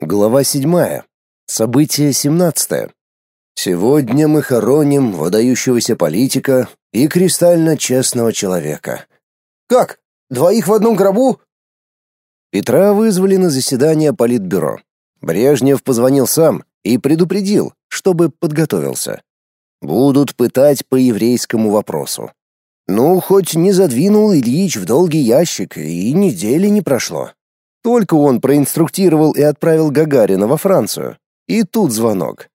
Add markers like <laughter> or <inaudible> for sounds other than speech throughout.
Глава 7. Событие 17. Сегодня мы хороним выдающегося политика и кристально честного человека. Как? Двоих в одном гробу? Петра вызвали на заседание политбюро. Брежнев позвонил сам и предупредил, чтобы подготовился. Будут пытать по еврейскому вопросу. Ну, хоть не задвинул Ильич в долгий ящик, и недели не прошло. Только он проинструктировал и отправил Гагарина во Францию. И тут звонок.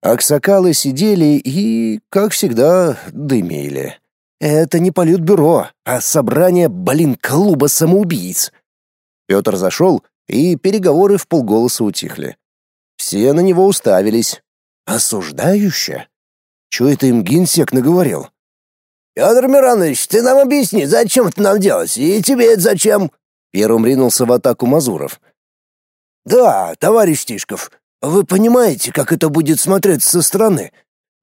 Аксакалы сидели и, как всегда, дымили. Это не политбюро, а собрание, блин, клуба самоубийц. Петр зашел, и переговоры в полголоса утихли. Все на него уставились. Осуждающе? Чё это им генсек наговорил? «Федор Миронович, ты нам объясни, зачем это нам делать? И тебе это зачем?» Первым ринулся в атаку Мазуров. «Да, товарищ Тишков, вы понимаете, как это будет смотреться со стороны?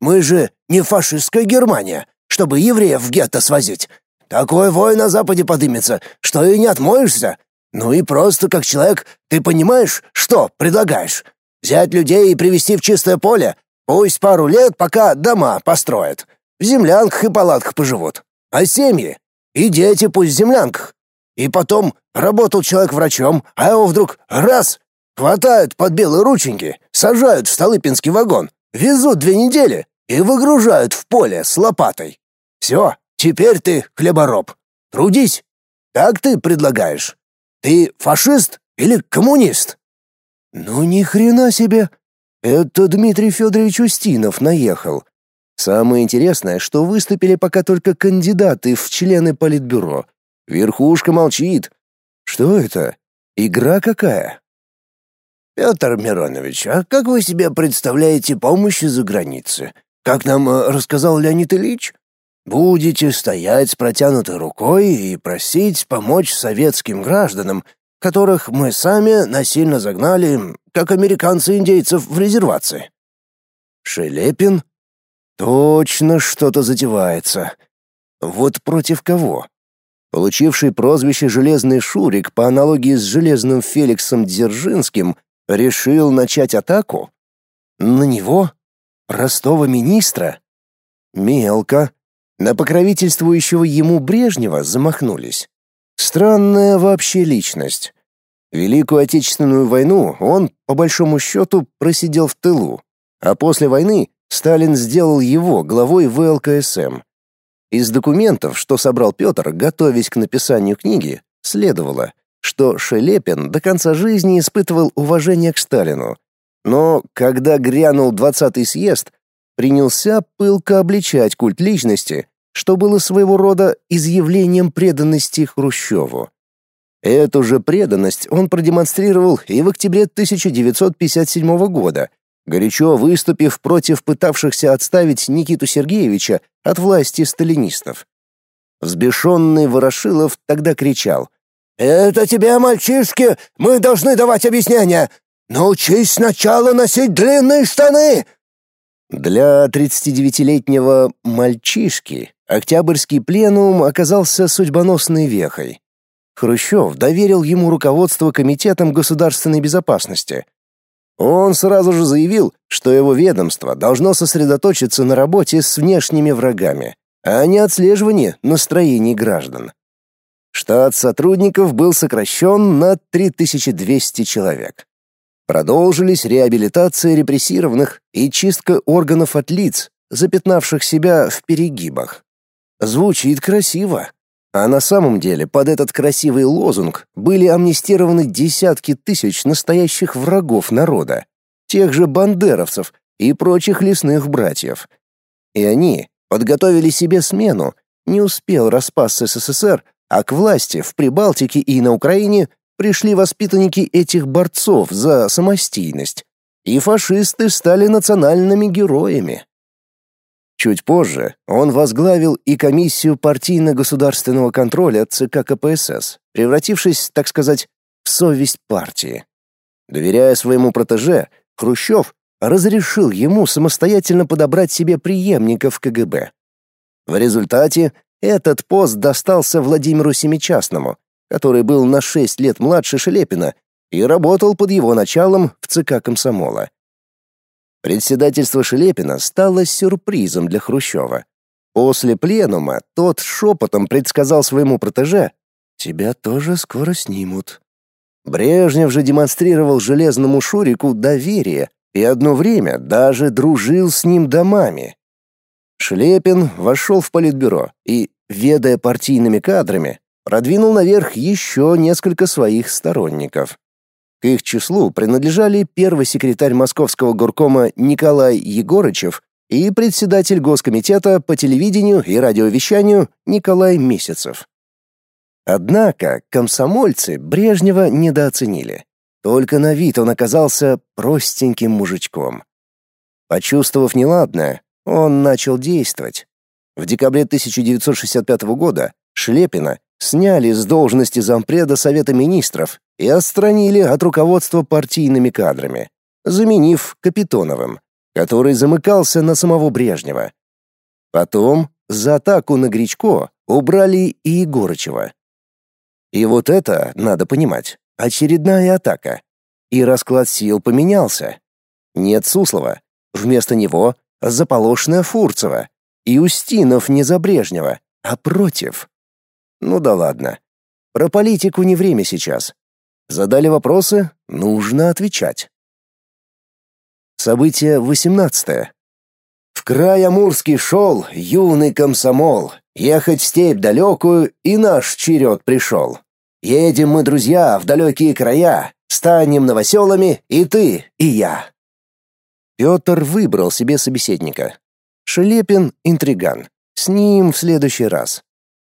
Мы же не фашистская Германия, чтобы евреев в гетто свозить. Такой вой на Западе подымется, что и не отмоешься. Ну и просто как человек, ты понимаешь, что предлагаешь? Взять людей и привести в чистое поле? Пусть пару лет, пока дома построят. В землянках и палатках поживут. А семьи? И дети пусть в землянках. И потом работал человек врачом, а его вдруг раз хватают под белые рученьки, сажают в Столыпинский вагон, везут две недели и выгружают в поле с лопатой. Все, теперь ты хлебороб. Трудись. Так ты предлагаешь? Ты фашист или коммунист? Ну ни хрена себе. Это Дмитрий Федорович Устинов наехал. Самое интересное, что выступили пока только кандидаты в члены политбюро. Верхушка молчит. Что это? Игра какая? Петр Миронович, а как вы себе представляете помощь из-за границы? Как нам э, рассказал Леонид Ильич? Будете стоять с протянутой рукой и просить помочь советским гражданам, которых мы сами насильно загнали, как американцы индейцев в резервации. Шелепин? Точно что-то затевается. Вот против кого? Получивший прозвище «Железный Шурик» по аналогии с Железным Феликсом Дзержинским, решил начать атаку? На него? Простого министра? Мелко. На покровительствующего ему Брежнева замахнулись. Странная вообще личность. Великую Отечественную войну он, по большому счету, просидел в тылу, а после войны Сталин сделал его главой ВЛКСМ. Из документов, что собрал Петр, готовясь к написанию книги, следовало, что Шелепин до конца жизни испытывал уважение к Сталину, но когда грянул двадцатый съезд, принялся пылко обличать культ личности, что было своего рода изъявлением преданности Хрущеву. Эту же преданность он продемонстрировал и в октябре 1957 года, горячо выступив против пытавшихся отставить Никиту Сергеевича от власти сталинистов. Взбешенный Ворошилов тогда кричал «Это тебе, мальчишки, мы должны давать объяснения! Научись сначала носить длинные штаны!» Для 39-летнего «мальчишки» Октябрьский пленум оказался судьбоносной вехой. Хрущев доверил ему руководство Комитетом государственной безопасности, он сразу же заявил, что его ведомство должно сосредоточиться на работе с внешними врагами, а не отслеживании настроений граждан. Штат сотрудников был сокращен на 3200 человек. Продолжились реабилитация репрессированных и чистка органов от лиц, запятнавших себя в перегибах. Звучит красиво, а на самом деле под этот красивый лозунг были амнистированы десятки тысяч настоящих врагов народа, тех же бандеровцев и прочих лесных братьев. И они подготовили себе смену, не успел распасться СССР, а к власти в Прибалтике и на Украине пришли воспитанники этих борцов за самостийность, и фашисты стали национальными героями. Чуть позже он возглавил и комиссию партийно-государственного контроля ЦК КПСС, превратившись, так сказать, в совесть партии. Доверяя своему протеже, Хрущев разрешил ему самостоятельно подобрать себе преемников КГБ. В результате этот пост достался Владимиру Семичастному, который был на 6 лет младше Шелепина и работал под его началом в ЦК комсомола. Председательство Шелепина стало сюрпризом для Хрущева. После пленума тот шепотом предсказал своему протеже «Тебя тоже скоро снимут». Брежнев же демонстрировал железному Шурику доверие и одно время даже дружил с ним домами. Шлепин вошел в политбюро и, ведая партийными кадрами, продвинул наверх еще несколько своих сторонников. К их числу принадлежали первый секретарь Московского горкома Николай Егорычев и председатель Госкомитета по телевидению и радиовещанию Николай Месяцев. Однако комсомольцы Брежнева недооценили. Только на вид он оказался простеньким мужичком. Почувствовав неладное, он начал действовать. В декабре 1965 года Шлепина сняли с должности зампреда Совета министров и отстранили от руководства партийными кадрами, заменив Капитоновым, который замыкался на самого Брежнева. Потом за атаку на Гречко убрали и Егорычева. И вот это, надо понимать, очередная атака. И расклад сил поменялся. Нет Суслова. Вместо него Заполошная Фурцева. И Устинов не за Брежнева, а против. Ну да ладно. Про политику не время сейчас. Задали вопросы, нужно отвечать. Событие 18. В край Амурский шел юный комсомол, ехать степь далекую и наш черед пришел. Едем мы, друзья, в далекие края, станем новоселами и ты, и я. Петр выбрал себе собеседника. Шелепин — интриган. С ним в следующий раз.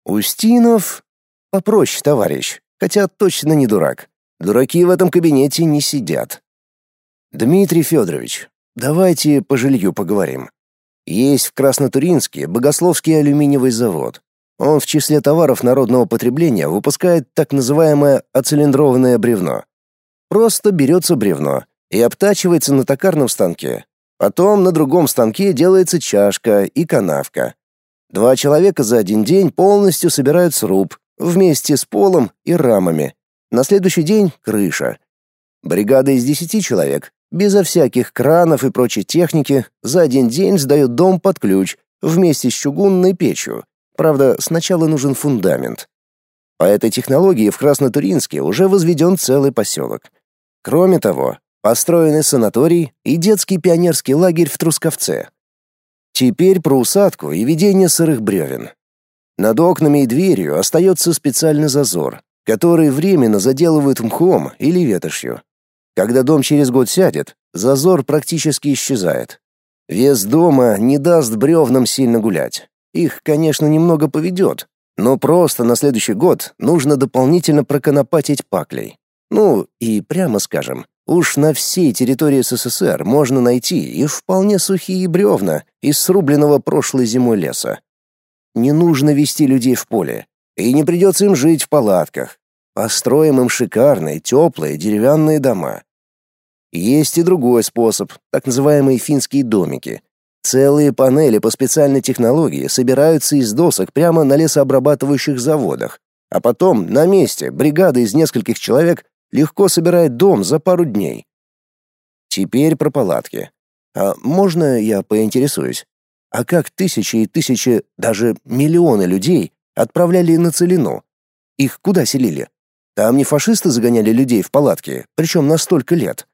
Устинов — попроще товарищ, хотя точно не дурак. Дураки в этом кабинете не сидят. Дмитрий Федорович, давайте по жилью поговорим. Есть в Краснотуринске Богословский алюминиевый завод. Он в числе товаров народного потребления выпускает так называемое оцилиндрованное бревно. Просто берется бревно и обтачивается на токарном станке. Потом на другом станке делается чашка и канавка. Два человека за один день полностью собирают сруб вместе с полом и рамами. На следующий день крыша. Бригада из десяти человек, безо всяких кранов и прочей техники, за один день сдает дом под ключ вместе с чугунной печью. Правда, сначала нужен фундамент. По этой технологии в Краснотуринске уже возведен целый поселок. Кроме того, построены санаторий и детский пионерский лагерь в Трусковце. Теперь про усадку и ведение сырых бревен. Над окнами и дверью остается специальный зазор, который временно заделывают мхом или ветошью. Когда дом через год сядет, зазор практически исчезает. Вес дома не даст бревнам сильно гулять. Их, конечно, немного поведет, но просто на следующий год нужно дополнительно проконопатить паклей. Ну, и прямо скажем, уж на всей территории СССР можно найти и вполне сухие бревна из срубленного прошлой зимой леса. Не нужно вести людей в поле, и не придется им жить в палатках. Построим им шикарные, теплые деревянные дома. Есть и другой способ, так называемые финские домики, Целые панели по специальной технологии собираются из досок прямо на лесообрабатывающих заводах, а потом на месте бригада из нескольких человек легко собирает дом за пару дней. Теперь про палатки. А можно я поинтересуюсь? А как тысячи и тысячи, даже миллионы людей отправляли на Целину? Их куда селили? Там не фашисты загоняли людей в палатки, причем на столько лет.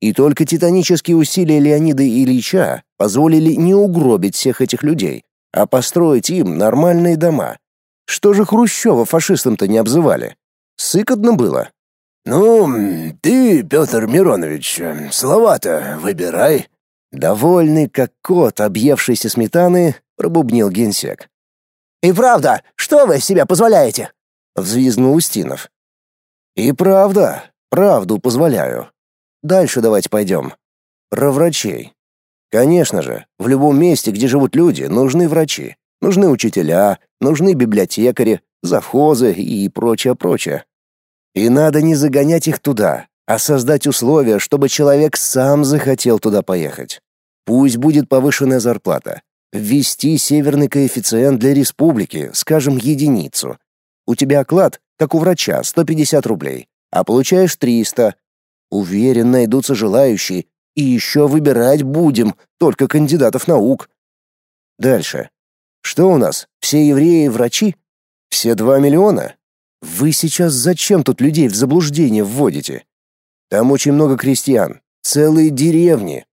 И только титанические усилия Леонида Ильича позволили не угробить всех этих людей, а построить им нормальные дома. Что же Хрущева фашистам-то не обзывали? Сыкотно было. «Ну, ты, Петр Миронович, слова-то выбирай». Довольный, как кот, объевшийся сметаны, пробубнил генсек. «И правда, что вы себе позволяете?» — взвизгнул Устинов. «И правда, правду позволяю. Дальше давайте пойдем. Про врачей. Конечно же, в любом месте, где живут люди, нужны врачи. Нужны учителя, нужны библиотекари, завхозы и прочее-прочее. И надо не загонять их туда, а создать условия, чтобы человек сам захотел туда поехать. Пусть будет повышенная зарплата. Ввести северный коэффициент для республики, скажем, единицу. У тебя оклад, как у врача, 150 рублей. а получаешь 300. Уверен, найдутся желающие, и еще выбирать будем только кандидатов наук. Дальше. Что у нас? Все евреи врачи? Все 2 миллиона? Вы сейчас зачем тут людей в заблуждение вводите? Там очень много крестьян, целые деревни.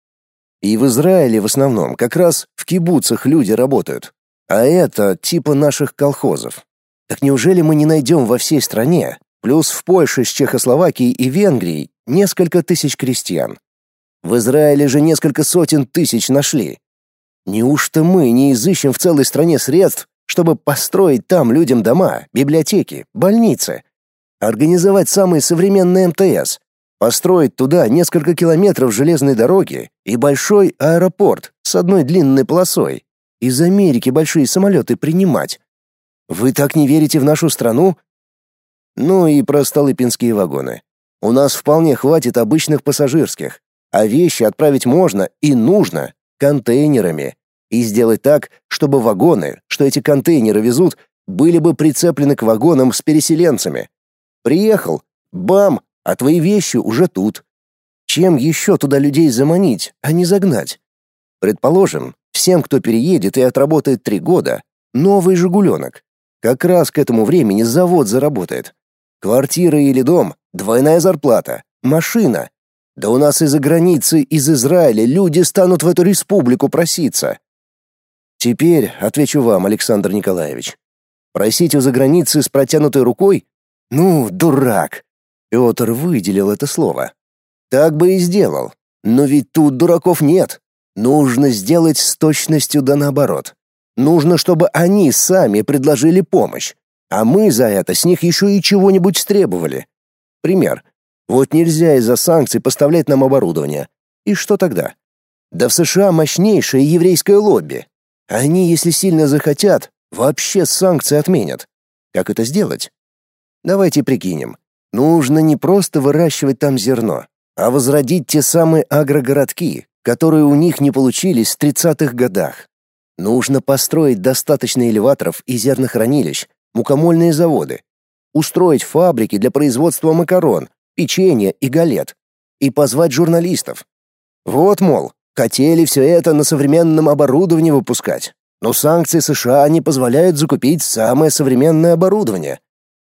И в Израиле в основном как раз в кибуцах люди работают. А это типа наших колхозов. Так неужели мы не найдем во всей стране, плюс в Польше с Чехословакией и Венгрией, несколько тысяч крестьян? В Израиле же несколько сотен тысяч нашли. Неужто мы не изыщем в целой стране средств, чтобы построить там людям дома, библиотеки, больницы, организовать самые современные МТС, построить туда несколько километров железной дороги и большой аэропорт с одной длинной полосой, из Америки большие самолеты принимать, вы так не верите в нашу страну? Ну и про столыпинские вагоны. У нас вполне хватит обычных пассажирских, а вещи отправить можно и нужно контейнерами. И сделать так, чтобы вагоны, что эти контейнеры везут, были бы прицеплены к вагонам с переселенцами. Приехал, бам, а твои вещи уже тут. Чем еще туда людей заманить, а не загнать? Предположим, всем, кто переедет и отработает три года, новый «Жигуленок», как раз к этому времени завод заработает. Квартира или дом, двойная зарплата, машина. Да у нас из-за границы, из Израиля люди станут в эту республику проситься. Теперь отвечу вам, Александр Николаевич. Просить у заграницы с протянутой рукой? Ну, дурак. Петр выделил это слово. Так бы и сделал. Но ведь тут дураков нет. Нужно сделать с точностью да наоборот. Нужно, чтобы они сами предложили помощь, а мы за это с них еще и чего-нибудь стребовали. Пример. Вот нельзя из-за санкций поставлять нам оборудование. И что тогда? Да в США мощнейшее еврейское лобби. Они, если сильно захотят, вообще санкции отменят. Как это сделать? Давайте прикинем. Нужно не просто выращивать там зерно, а возродить те самые агрогородки, которые у них не получились в 30-х годах. Нужно построить достаточно элеваторов и зернохранилищ, мукомольные заводы, устроить фабрики для производства макарон, печенья и галет и позвать журналистов. Вот, мол, хотели все это на современном оборудовании выпускать, но санкции США не позволяют закупить самое современное оборудование.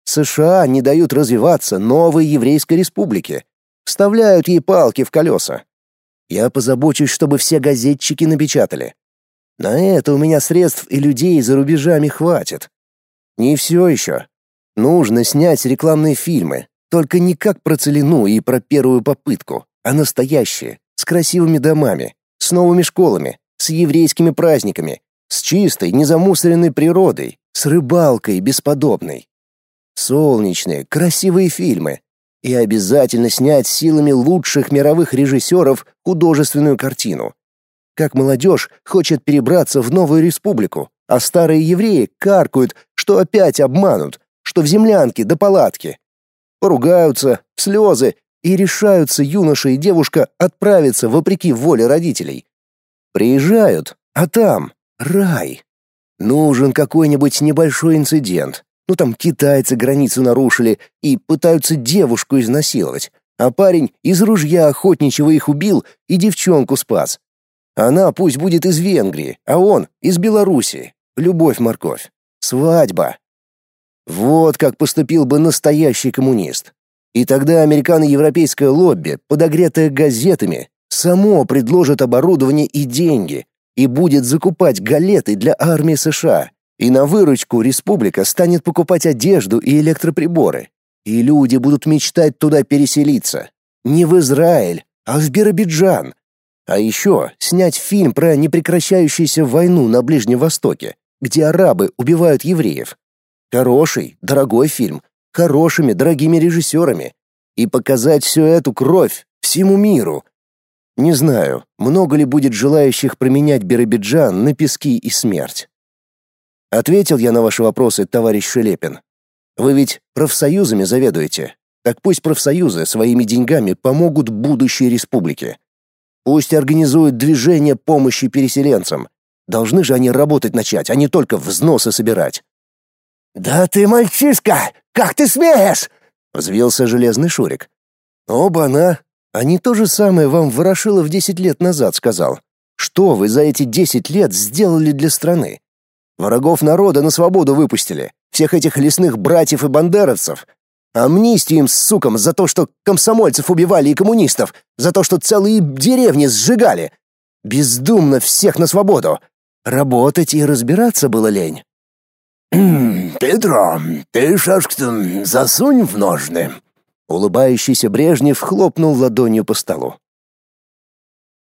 США не дают развиваться новой еврейской республике, вставляют ей палки в колеса. Я позабочусь, чтобы все газетчики напечатали. На это у меня средств и людей за рубежами хватит. Не все еще. Нужно снять рекламные фильмы, только не как про целину и про первую попытку, а настоящие, с красивыми домами, с новыми школами, с еврейскими праздниками, с чистой, незамусоренной природой, с рыбалкой бесподобной. Солнечные, красивые фильмы. И обязательно снять силами лучших мировых режиссеров художественную картину, как молодежь хочет перебраться в новую республику, а старые евреи каркают, что опять обманут, что в землянке до палатки. Поругаются, слезы, и решаются юноша и девушка отправиться вопреки воле родителей. Приезжают, а там рай. Нужен какой-нибудь небольшой инцидент. Ну там китайцы границу нарушили и пытаются девушку изнасиловать, а парень из ружья охотничьего их убил и девчонку спас. Она пусть будет из Венгрии, а он из Белоруссии. Любовь-морковь. Свадьба. Вот как поступил бы настоящий коммунист. И тогда американо-европейское лобби, подогретое газетами, само предложит оборудование и деньги и будет закупать галеты для армии США. И на выручку республика станет покупать одежду и электроприборы. И люди будут мечтать туда переселиться. Не в Израиль, а в Биробиджан, а еще снять фильм про непрекращающуюся войну на Ближнем Востоке, где арабы убивают евреев. Хороший, дорогой фильм, хорошими, дорогими режиссерами. И показать всю эту кровь всему миру. Не знаю, много ли будет желающих променять Биробиджан на пески и смерть. Ответил я на ваши вопросы, товарищ Шелепин. Вы ведь профсоюзами заведуете. Так пусть профсоюзы своими деньгами помогут будущей республике. Пусть организуют движение помощи переселенцам. Должны же они работать начать, а не только взносы собирать. Да ты мальчишка, как ты смеешь? — взвился железный Шурик. «Оба-на! Они то же самое вам Ворошилов десять лет назад сказал. Что вы за эти десять лет сделали для страны? Врагов народа на свободу выпустили, всех этих лесных братьев и бандеровцев. Амнистию им, сукам, за то, что комсомольцев убивали и коммунистов, за то, что целые деревни сжигали. Бездумно всех на свободу. Работать и разбираться было лень. <clears throat> «Петро, ты шашку-то засунь в ножны». Улыбающийся Брежнев хлопнул ладонью по столу.